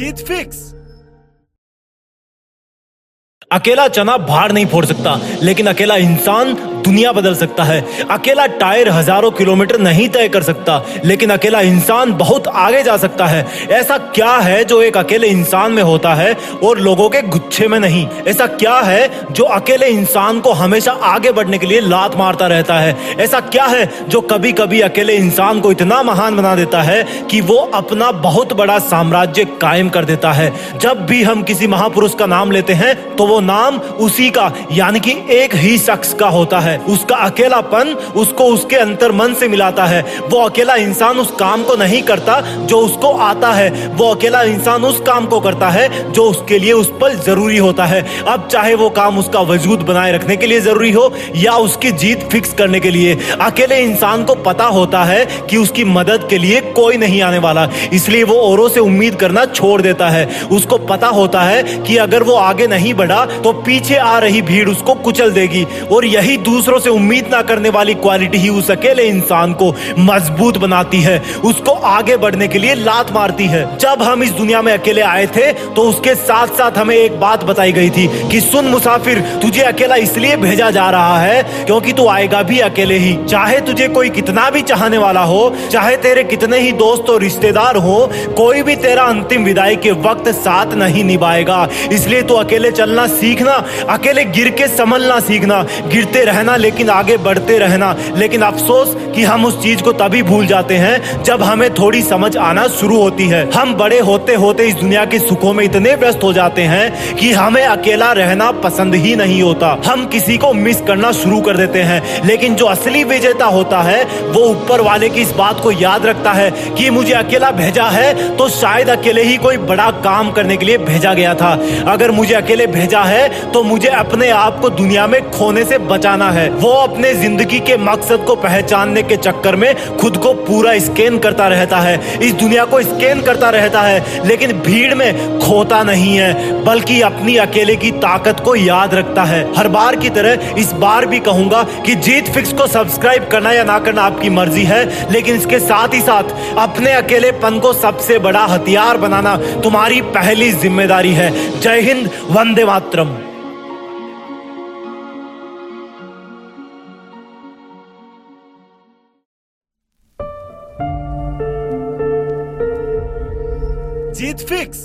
जीत fix. अकेला चना भार नहीं फोड़ सकता लेकिन अकेला इंसान दुनिया बदल सकता है। अकेला टायर हज़ारों किलोमीटर नहीं तय कर सकता, लेकिन अकेला इंसान बहुत आगे जा सकता है। ऐसा क्या है जो एक अकेले इंसान में होता है और लोगों के गुच्छे में नहीं? ऐसा क्या है जो अकेले इंसान को हमेशा आगे बढ़ने के लिए लात मारता रहता है? ऐसा क्या है जो कभी कभी अकेले इंसान को इतना महान बना देता है कि वो अपना बहुत बड़ा साम्राज्य कायम कर देता है? जब भी हम किसी महापुरुष का नाम लेते हैं तो वो नाम उसी का, यानी कि एक ही शख्स का होता है। उसका अकेलापन उसको उसके अंतर मन से मिलाता है। वो अकेला इंसान उस काम को नहीं करता जो उसको आता है। वो अकेला इंसान उस काम को करता है जो उसके लिए उस पर ज़रूरी होता है। अब चाहे वो काम उसका वजूद बनाए रखने के लिए ज़रूरी हो या उसकी जीत फिक्स करने के लिए, अकेले इंसान को पता होता है कि उसकी मदद के लिए कोई नहीं आने वाला। इसलिए वो औरों से उम्मीद करना छोड़ देता है। उसको पता होता है कि अगर वो आगे नहीं बढ़ा तो पीछे आ रही भीड़ उसको कुचल देगी और यही दूसरों से उम्मीद ना करने वाली क्वालिटी ही उस अकेले इंसान को मज़बूत बनाती है। उसको आगे बढ़ने के लिए लात मारती है। जब हम इस दुनिया में अकेले आए थे तो उसके साथ साथ हमें एक बात बताई गई थी कि सुन मुसाफिर, तुझे अकेला इसलिए भेजा जा रहा है क्योंकि तू आएगा भी अकेले ही। चाहे तुझे कोई कितना भी चाहने वाला हो, चाहे तेरे कितने ही दोस्त और रिश्तेदार हो, कोई भी तेरा अंतिम विदाई के वक्त साथ नहीं निभाएगा। इसलिए तू अकेले चलना सीखना, अकेले गिर के संभलना सीखना, गिरते रहना लेकिन आगे बढ़ते रहना। लेकिन अफसोस कि हम उस चीज़ को तभी भूल जाते हैं जब हमें थोड़ी समझ आना शुरू होती है। हम बड़े होते होते इस दुनिया के सुखों में इतने व्यस्त हो जाते हैं कि हमें अकेला रहना पसंद ही नहीं होता। हम किसी को मिस करना शुरू कर देते हैं, लेकिन जो असली विजेता होता है, वो ऊपर वाले की इस बात को याद रखता है कि मुझे अकेला भेजा है तो शायद अकेले ही कोई बड़ा काम करने के लिए भेजा गया था। अगर मुझे अकेले भेजा है तो मुझे अपने आप को दुनिया में खोने से बचाना है। वो अपने ज़िंदगी के मकसद को पहचानने के चक्कर में खुद को पूरा स्कैन करता रहता है। इस दुनिया को स्कैन करता रहता है, लेकिन भीड़ में खोता नहीं है, बल्कि अपनी अकेले की ताकत को याद रखता है। हर बार की तरह इस बार भी कहूँगा कि जीत फिक्स को सब्सक्राइब करना या ना करना आपकी मर्ज़ी है, लेकिन इसके साथ ही साथ अपने अकेलेपन को सबसे बड़ा हथियार बनाना तुम्हारी पहली ज़िम्मेदारी है। जय हिंद, वंदे मातरम। जीत फिक्स